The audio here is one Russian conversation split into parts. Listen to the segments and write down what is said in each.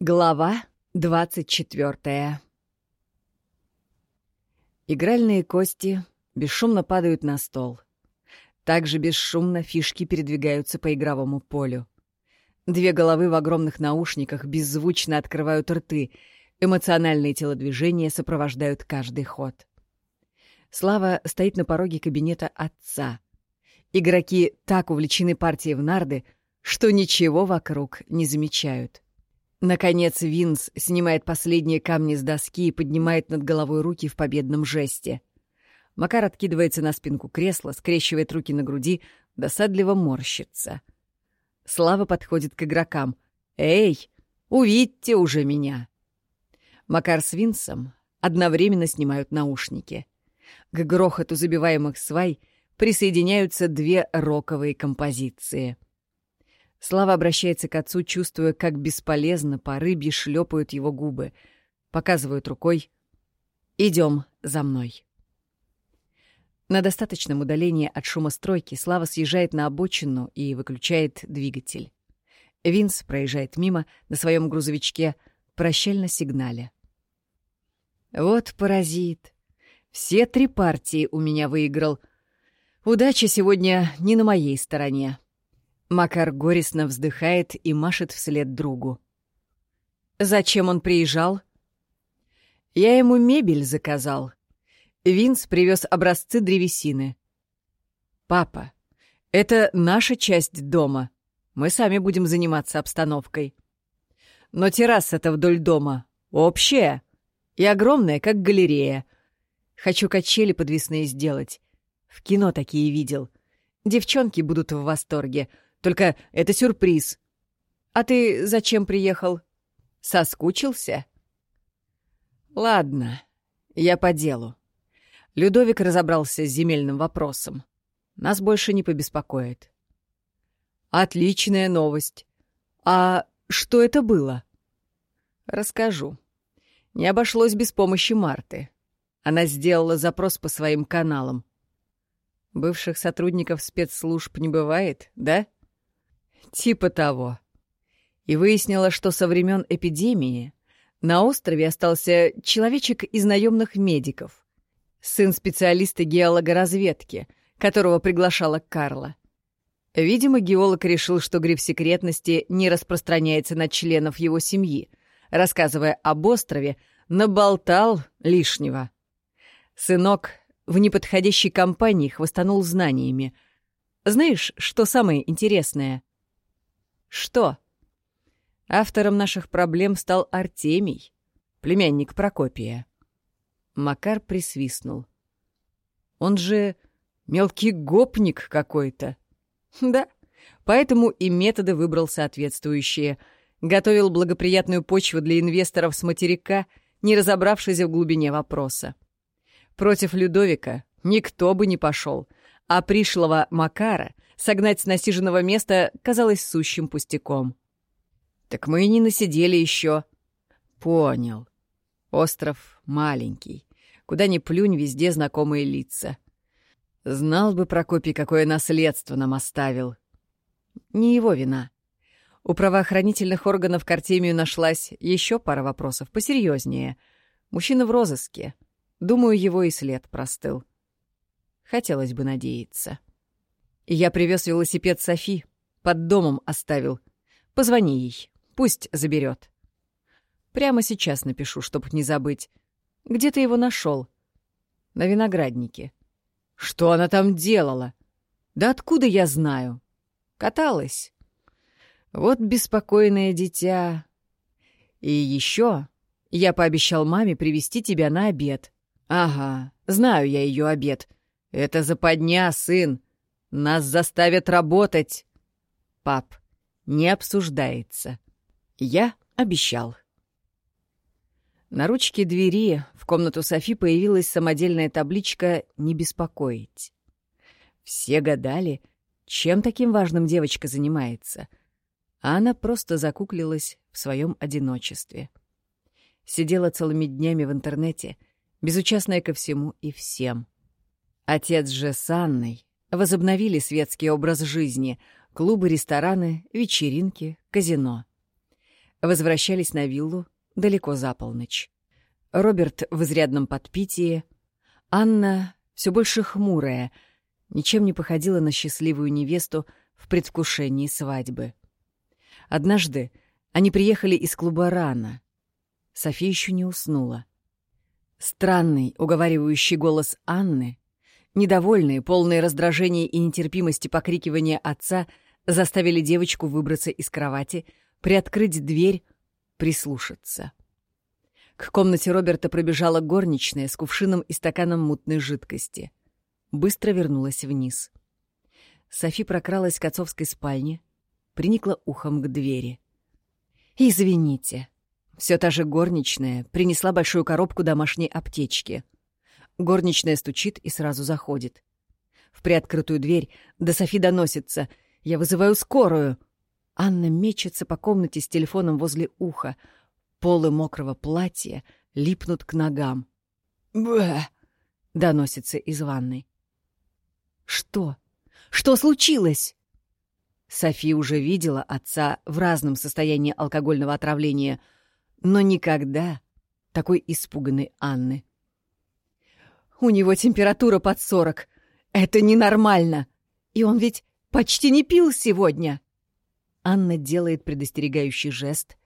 Глава двадцать четвертая. Игральные кости бесшумно падают на стол. Также бесшумно фишки передвигаются по игровому полю. Две головы в огромных наушниках беззвучно открывают рты, эмоциональные телодвижения сопровождают каждый ход. Слава стоит на пороге кабинета отца. Игроки так увлечены партией в нарды, что ничего вокруг не замечают — Наконец Винс снимает последние камни с доски и поднимает над головой руки в победном жесте. Макар откидывается на спинку кресла, скрещивает руки на груди, досадливо морщится. Слава подходит к игрокам. «Эй, увидьте уже меня!» Макар с Винсом одновременно снимают наушники. К грохоту забиваемых свай присоединяются две роковые композиции — Слава обращается к отцу, чувствуя, как бесполезно по рыбье шлепают его губы. Показывают рукой. «Идем за мной». На достаточном удалении от шума стройки Слава съезжает на обочину и выключает двигатель. Винс проезжает мимо на своем грузовичке, прощально сигнале. «Вот паразит. Все три партии у меня выиграл. Удача сегодня не на моей стороне». Макар горестно вздыхает и машет вслед другу. «Зачем он приезжал?» «Я ему мебель заказал. Винс привез образцы древесины. Папа, это наша часть дома. Мы сами будем заниматься обстановкой. Но терраса-то вдоль дома общая и огромная, как галерея. Хочу качели подвесные сделать. В кино такие видел. Девчонки будут в восторге — только это сюрприз. А ты зачем приехал? Соскучился? Ладно, я по делу. Людовик разобрался с земельным вопросом. Нас больше не побеспокоит. Отличная новость. А что это было? Расскажу. Не обошлось без помощи Марты. Она сделала запрос по своим каналам. Бывших сотрудников спецслужб не бывает, да? — Типа того. И выяснила, что со времен эпидемии на острове остался человечек из наемных медиков, сын специалиста геологоразведки, которого приглашала Карла. Видимо, геолог решил, что гриф секретности не распространяется на членов его семьи, рассказывая об острове, наболтал лишнего. Сынок в неподходящей компании хвастанул знаниями. Знаешь, что самое интересное? Что? Автором наших проблем стал Артемий, племянник Прокопия. Макар присвистнул. Он же мелкий гопник какой-то. Да, поэтому и методы выбрал соответствующие. Готовил благоприятную почву для инвесторов с материка, не разобравшись в глубине вопроса. Против Людовика никто бы не пошел, а пришлого Макара Согнать с насиженного места казалось сущим пустяком. «Так мы и не насидели еще. «Понял. Остров маленький. Куда ни плюнь, везде знакомые лица. Знал бы Прокопий, какое наследство нам оставил. Не его вина. У правоохранительных органов к Артемию нашлась еще пара вопросов посерьезнее. Мужчина в розыске. Думаю, его и след простыл. Хотелось бы надеяться. Я привез велосипед Софи, под домом оставил. Позвони ей, пусть заберет. Прямо сейчас напишу, чтоб не забыть. Где ты его нашел? На винограднике. Что она там делала? Да откуда я знаю? Каталась. Вот беспокойное дитя. И еще я пообещал маме привести тебя на обед. Ага, знаю я ее обед. Это западня, сын. Нас заставят работать. Пап, не обсуждается. Я обещал. На ручке двери в комнату Софи появилась самодельная табличка «Не беспокоить». Все гадали, чем таким важным девочка занимается. А она просто закуклилась в своем одиночестве. Сидела целыми днями в интернете, безучастная ко всему и всем. Отец же с Анной возобновили светский образ жизни — клубы, рестораны, вечеринки, казино. возвращались на виллу далеко за полночь. Роберт в изрядном подпитии, Анна все больше хмурая, ничем не походила на счастливую невесту в предвкушении свадьбы. Однажды они приехали из клуба рано. София еще не уснула. Странный, уговаривающий голос Анны, недовольные, полные раздражения и нетерпимости покрикивания отца заставили девочку выбраться из кровати, приоткрыть дверь, прислушаться. К комнате Роберта пробежала горничная с кувшином и стаканом мутной жидкости. Быстро вернулась вниз. Софи прокралась к отцовской спальне, приникла ухом к двери. «Извините». Все та же горничная принесла большую коробку домашней аптечки. Горничная стучит и сразу заходит. В приоткрытую дверь до Софи доносится «Я вызываю скорую!» Анна мечется по комнате с телефоном возле уха — Полы мокрого платья липнут к ногам. «Бэ!» — доносится из ванной. «Что? Что случилось?» София уже видела отца в разном состоянии алкогольного отравления, но никогда такой испуганной Анны. «У него температура под сорок. Это ненормально. И он ведь почти не пил сегодня!» Анна делает предостерегающий жест,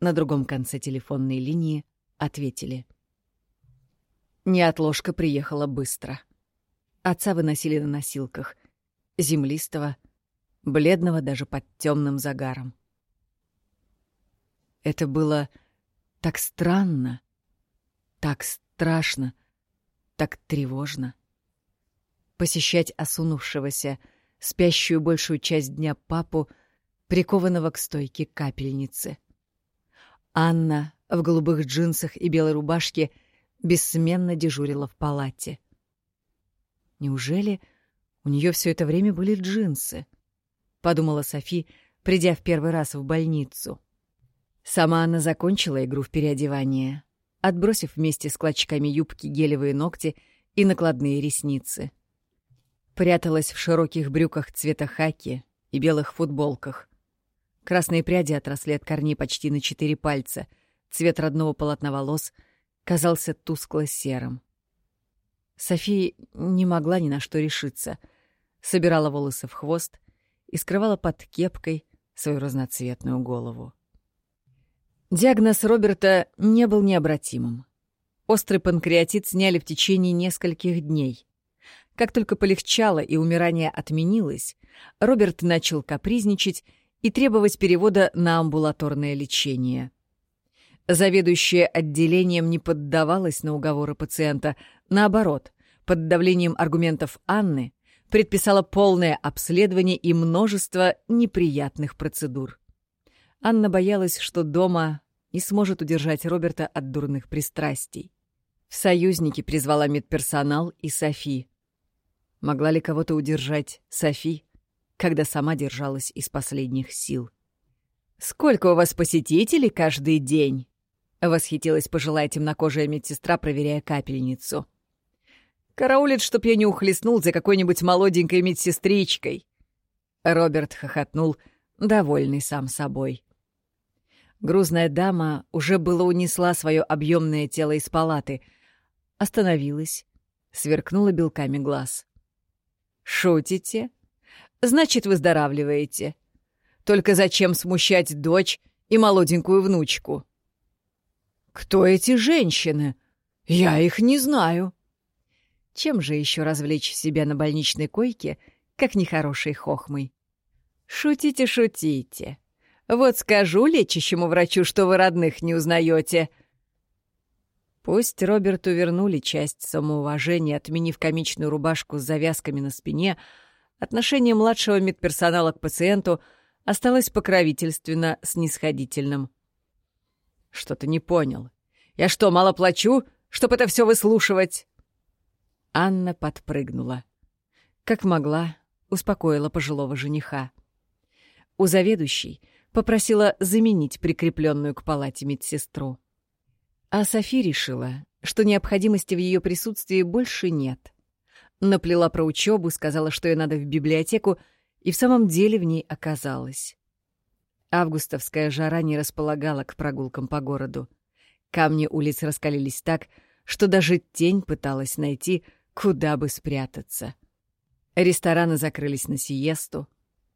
на другом конце телефонной линии ответили. Неотложка приехала быстро. Отца выносили на носилках. Землистого, бледного даже под темным загаром. Это было так странно, так страшно, так тревожно. Посещать осунувшегося, спящую большую часть дня папу, прикованного к стойке капельницы — Анна в голубых джинсах и белой рубашке бессменно дежурила в палате. Неужели у нее все это время были джинсы? Подумала Софи, придя в первый раз в больницу. Сама она закончила игру в переодевание, отбросив вместе с клочками юбки гелевые ногти и накладные ресницы. Пряталась в широких брюках цвета хаки и белых футболках. Красные пряди отросли от корней почти на четыре пальца. Цвет родного полотна волос казался тускло-серым. София не могла ни на что решиться. Собирала волосы в хвост и скрывала под кепкой свою разноцветную голову. Диагноз Роберта не был необратимым. Острый панкреатит сняли в течение нескольких дней. Как только полегчало и умирание отменилось, Роберт начал капризничать и требовать перевода на амбулаторное лечение. Заведующая отделением не поддавалась на уговоры пациента. Наоборот, под давлением аргументов Анны предписала полное обследование и множество неприятных процедур. Анна боялась, что дома не сможет удержать Роберта от дурных пристрастий. В союзники призвала медперсонал и Софи. Могла ли кого-то удержать Софи? когда сама держалась из последних сил. «Сколько у вас посетителей каждый день?» — восхитилась пожилая темнокожая медсестра, проверяя капельницу. «Караулит, чтоб я не ухлестнул за какой-нибудь молоденькой медсестричкой!» Роберт хохотнул, довольный сам собой. Грузная дама уже было унесла свое объемное тело из палаты, остановилась, сверкнула белками глаз. «Шутите?» значит, выздоравливаете. Только зачем смущать дочь и молоденькую внучку? Кто эти женщины? Я их не знаю. Чем же еще развлечь себя на больничной койке, как нехорошей хохмой? Шутите, шутите. Вот скажу лечащему врачу, что вы родных не узнаете. Пусть Роберту вернули часть самоуважения, отменив комичную рубашку с завязками на спине — Отношение младшего медперсонала к пациенту осталось покровительственно снисходительным. «Что-то не понял. Я что, мало плачу, чтоб это все выслушивать?» Анна подпрыгнула. Как могла, успокоила пожилого жениха. У заведующей попросила заменить прикрепленную к палате медсестру. А Софи решила, что необходимости в ее присутствии больше нет. Наплела про учебу, сказала, что ей надо в библиотеку, и в самом деле в ней оказалась. Августовская жара не располагала к прогулкам по городу. Камни улиц раскалились так, что даже тень пыталась найти, куда бы спрятаться. Рестораны закрылись на сиесту,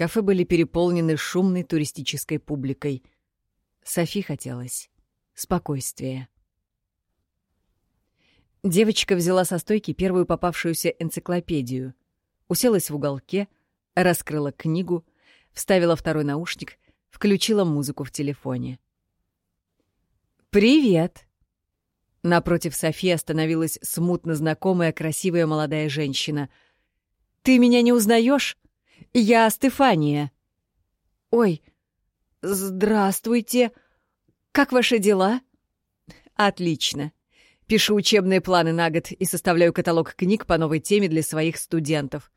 кафе были переполнены шумной туристической публикой. Софи хотелось спокойствия. Девочка взяла со стойки первую попавшуюся энциклопедию, уселась в уголке, раскрыла книгу, вставила второй наушник, включила музыку в телефоне. «Привет!» Напротив Софи остановилась смутно знакомая красивая молодая женщина. «Ты меня не узнаешь? Я Стефания». «Ой, здравствуйте. Как ваши дела?» «Отлично. Пишу учебные планы на год и составляю каталог книг по новой теме для своих студентов».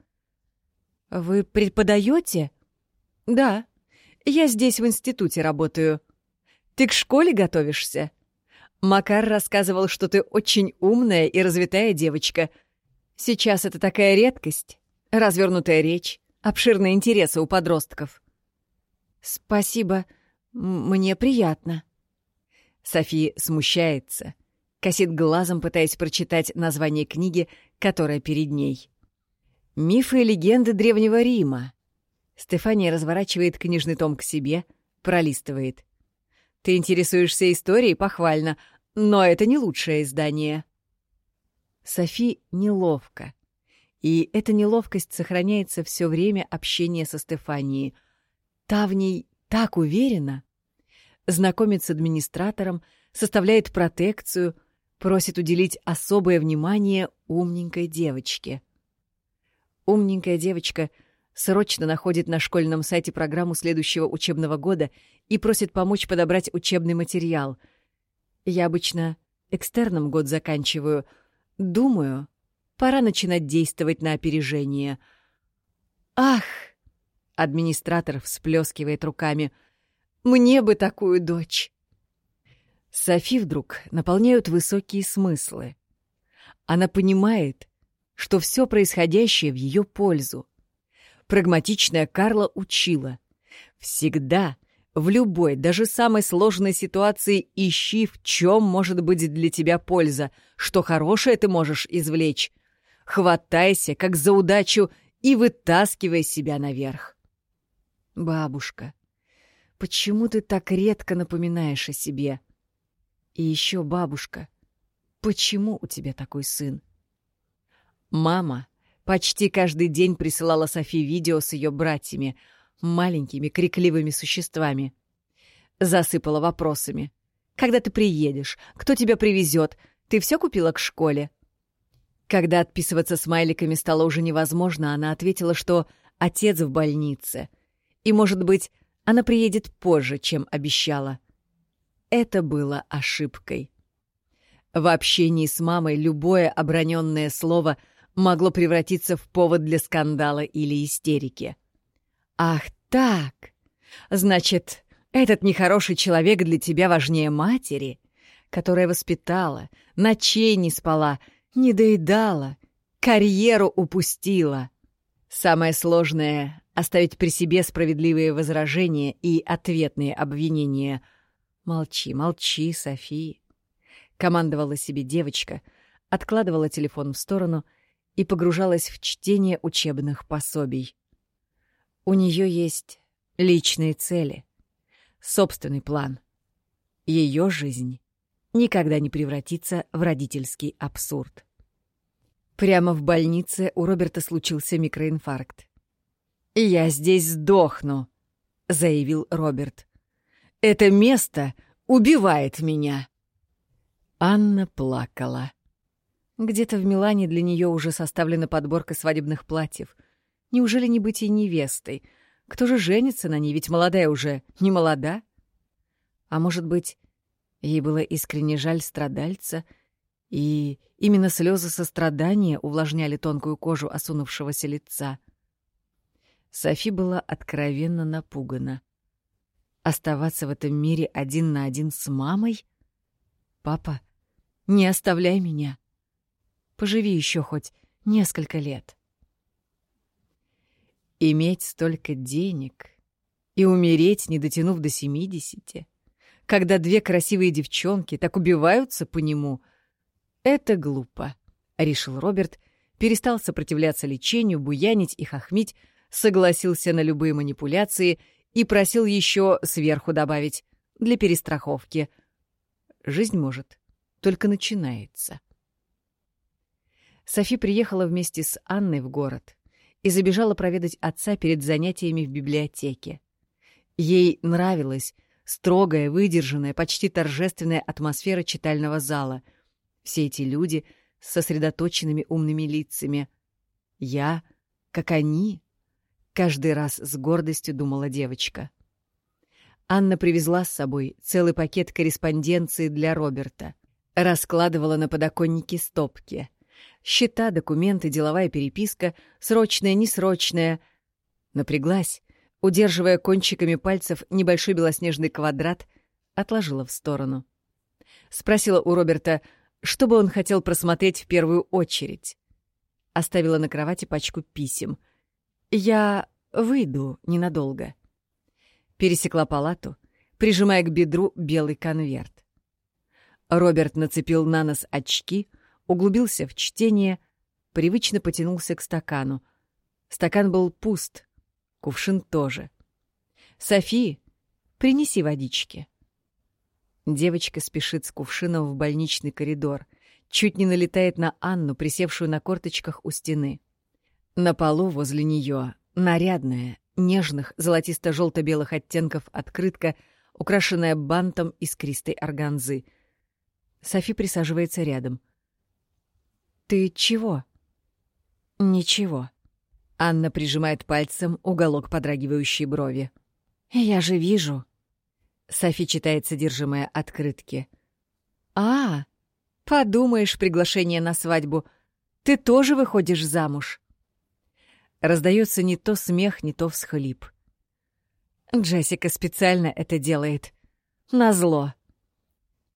«Вы преподаете?» «Да. Я здесь в институте работаю. Ты к школе готовишься?» Макар рассказывал, что ты очень умная и развитая девочка. Сейчас это такая редкость. Развернутая речь, обширные интересы у подростков. Спасибо, мне приятно. Софи смущается, косит глазом, пытаясь прочитать название книги, которая перед ней. «Мифы и легенды Древнего Рима». Стефания разворачивает книжный том к себе, пролистывает. «Ты интересуешься историей? Похвально. Но это не лучшее издание. Софи неловко. И эта неловкость сохраняется все время общения со Стефанией. Та в ней так уверена. Знакомит с администратором, составляет протекцию, просит уделить особое внимание умненькой девочке. Умненькая девочка срочно находит на школьном сайте программу следующего учебного года и просит помочь подобрать учебный материал — я обычно экстерном год заканчиваю. Думаю, пора начинать действовать на опережение. Ах! Администратор всплескивает руками. Мне бы такую дочь! Софи вдруг наполняют высокие смыслы. Она понимает, что все происходящее в ее пользу. Прагматичная Карла учила. Всегда в любой, даже самой сложной ситуации ищи, в чем может быть для тебя польза, что хорошее ты можешь извлечь. Хватайся, как за удачу, и вытаскивай себя наверх. Бабушка, почему ты так редко напоминаешь о себе? И еще, бабушка, почему у тебя такой сын? Мама почти каждый день присылала Софи видео с ее братьями — маленькими крикливыми существами. Засыпала вопросами. «Когда ты приедешь? Кто тебя привезет? Ты все купила к школе?» Когда отписываться смайликами стало уже невозможно, она ответила, что отец в больнице. И, может быть, она приедет позже, чем обещала. Это было ошибкой. В общении с мамой любое оброненное слово могло превратиться в повод для скандала или истерики. «Ах так! Значит, этот нехороший человек для тебя важнее матери, которая воспитала, ночей не спала, не доедала, карьеру упустила. Самое сложное — оставить при себе справедливые возражения и ответные обвинения. «Молчи, молчи, Софи!» — командовала себе девочка, откладывала телефон в сторону и погружалась в чтение учебных пособий. У нее есть личные цели, собственный план. Ее жизнь никогда не превратится в родительский абсурд. Прямо в больнице у Роберта случился микроинфаркт. «Я здесь сдохну», — заявил Роберт. «Это место убивает меня». Анна плакала. Где-то в Милане для нее уже составлена подборка свадебных платьев — Неужели не быть и невестой? Кто же женится на ней, ведь молодая уже, не молода? А может быть, ей было искренне жаль страдальца, и именно слезы сострадания увлажняли тонкую кожу осунувшегося лица. Софи была откровенно напугана. Оставаться в этом мире один на один с мамой? Папа, не оставляй меня. Поживи еще хоть несколько лет. Иметь столько денег И умереть, не дотянув до семидесяти, когда две красивые девчонки так убиваются по нему, это глупо, — решил Роберт, перестал сопротивляться лечению, буянить и хохмить, согласился на любые манипуляции и просил еще сверху добавить для перестраховки. Жизнь, может, только начинается. Софи приехала вместе с Анной в город и забежала проведать отца перед занятиями в библиотеке. Ей нравилась строгая, выдержанная, почти торжественная атмосфера читального зала. Все эти люди с сосредоточенными умными лицами. Я, как они, каждый раз с гордостью думала девочка. Анна привезла с собой целый пакет корреспонденции для Роберта. Раскладывала на подоконнике стопки. Счета, документы, деловая переписка, срочная, несрочная. Напряглась, удерживая кончиками пальцев небольшой белоснежный квадрат, отложила в сторону. Спросила у Роберта, что бы он хотел просмотреть в первую очередь. Оставила на кровати пачку писем. «Я выйду ненадолго». Пересекла палату, прижимая к бедру белый конверт. Роберт нацепил на нос очки, углубился в чтение, привычно потянулся к стакану. Стакан был пуст, Кувшин тоже. «Софи, принеси водички». Девочка спешит с кувшином в больничный коридор, чуть не налетает на Анну, присевшую на корточках у стены. На полу возле нее нарядная, нежных золотисто-желто-белых оттенков открытка, украшенная бантом искристой органзы. Софи присаживается рядом. «Ты чего?» «Ничего», Анна прижимает пальцем уголок подрагивающей брови. «Я же вижу». Софи читает содержимое открытки. «А, подумаешь, приглашение на свадьбу. Ты тоже выходишь замуж?» Раздается не то смех, не то всхлип. Джессика специально это делает. Назло.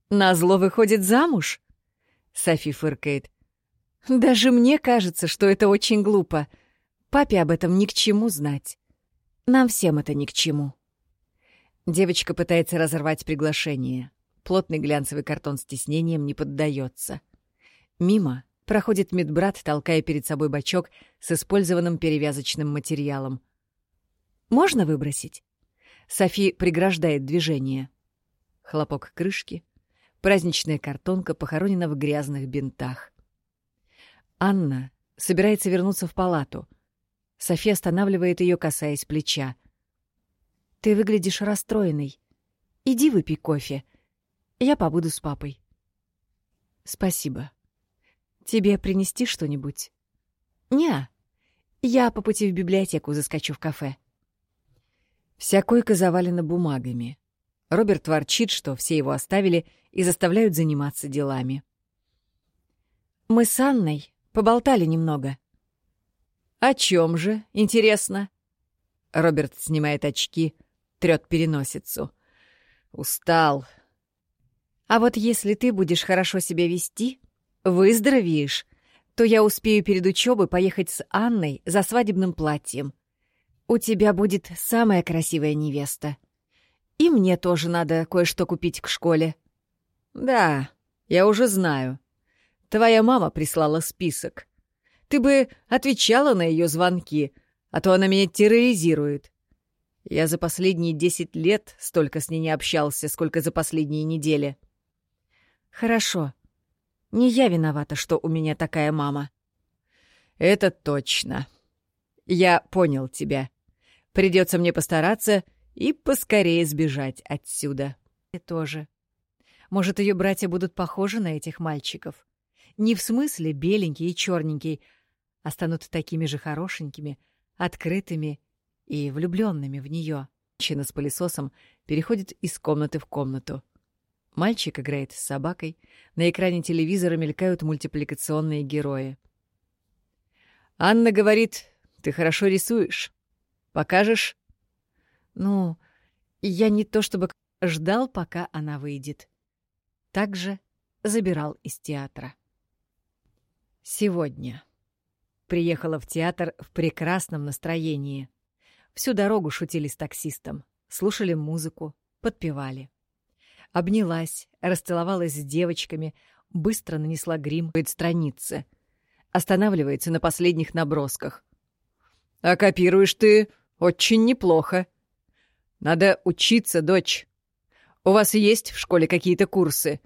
Назло выходит замуж? Софи фыркает. Даже мне кажется, что это очень глупо — Папе об этом ни к чему знать. Нам всем это ни к чему. Девочка пытается разорвать приглашение. Плотный глянцевый картон с тиснением не поддается. Мимо проходит медбрат, толкая перед собой бачок с использованным перевязочным материалом. «Можно выбросить?» Софи преграждает движение. Хлопок крышки. Праздничная картонка похоронена в грязных бинтах. Анна собирается вернуться в палату — София останавливает ее, касаясь плеча. «Ты выглядишь расстроенной. Иди выпей кофе. Я побуду с папой». «Спасибо. Тебе принести что-нибудь?» «Не, я по пути в библиотеку заскочу в кафе». Вся койка завалена бумагами. Роберт ворчит, что все его оставили и заставляют заниматься делами. «Мы с Анной поболтали немного», «О чем же, интересно?» Роберт снимает очки, трёт переносицу. «Устал». «А вот если ты будешь хорошо себя вести, выздоровеешь, то я успею перед учебой поехать с Анной за свадебным платьем. У тебя будет самая красивая невеста. И мне тоже надо кое-что купить к школе». «Да, я уже знаю. Твоя мама прислала список. Ты бы отвечала на ее звонки, а то она меня терроризирует. Я за последние десять лет столько с ней не общался, сколько за последние недели. Хорошо. Не я виновата, что у меня такая мама. Это точно. Я понял тебя. Придется мне постараться и поскорее сбежать отсюда. И тоже. Может, ее братья будут похожи на этих мальчиков? Не в смысле беленький и черненький, а станут такими же хорошенькими, открытыми и влюбленными в нее. Женщина с пылесосом переходит из комнаты в комнату. Мальчик играет с собакой, на экране телевизора мелькают мультипликационные герои. «Анна говорит, ты хорошо рисуешь. Покажешь?» «Ну, я не то чтобы ждал, пока она выйдет. Также забирал из театра. Сегодня. Приехала в театр в прекрасном настроении. Всю дорогу шутили с таксистом, слушали музыку, подпевали. Обнялась, расцеловалась с девочками, быстро нанесла грим перед страницы. Останавливается на последних набросках. «А копируешь ты очень неплохо. Надо учиться, дочь. У вас есть в школе какие-то курсы?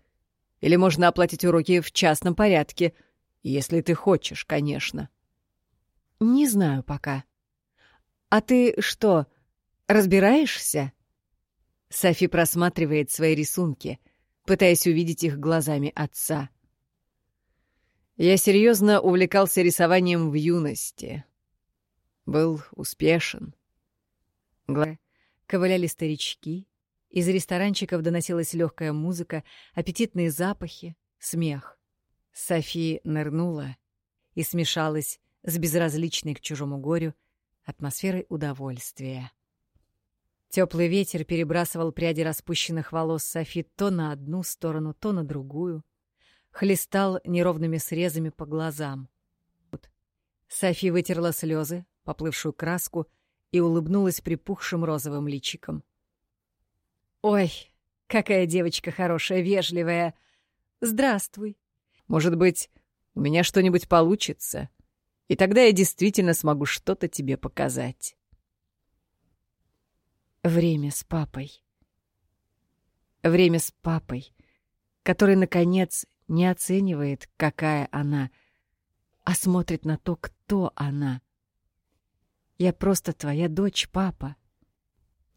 Или можно оплатить уроки в частном порядке, если ты хочешь, конечно». «Не знаю пока», «А ты что, разбираешься?» Софи просматривает свои рисунки, пытаясь увидеть их глазами отца. «Я серьезно увлекался рисованием в юности. Был успешен». Гла... Ковыляли старички, из ресторанчиков доносилась легкая музыка, аппетитные запахи, смех. Софи нырнула и смешалась с безразличной к чужому горю атмосферой удовольствия. Теплый ветер перебрасывал пряди распущенных волос Софи то на одну сторону, то на другую, хлестал неровными срезами по глазам. Софи вытерла слезы, поплывшую краску, и улыбнулась припухшим розовым личиком. «Ой, какая девочка хорошая, вежливая! Здравствуй! Может быть, у меня что-нибудь получится?» И тогда я действительно смогу что-то тебе показать. Время с папой. Время с папой, который, наконец, не оценивает, какая она, а смотрит на то, кто она. Я просто твоя дочь, папа.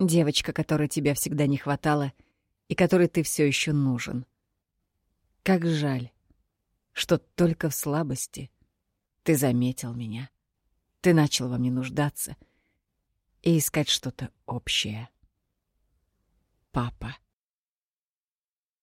Девочка, которой тебя всегда не хватало и которой ты все еще нужен. Как жаль, что только в слабости ты заметил меня. Ты начал во мне нуждаться и искать что-то общее. Папа.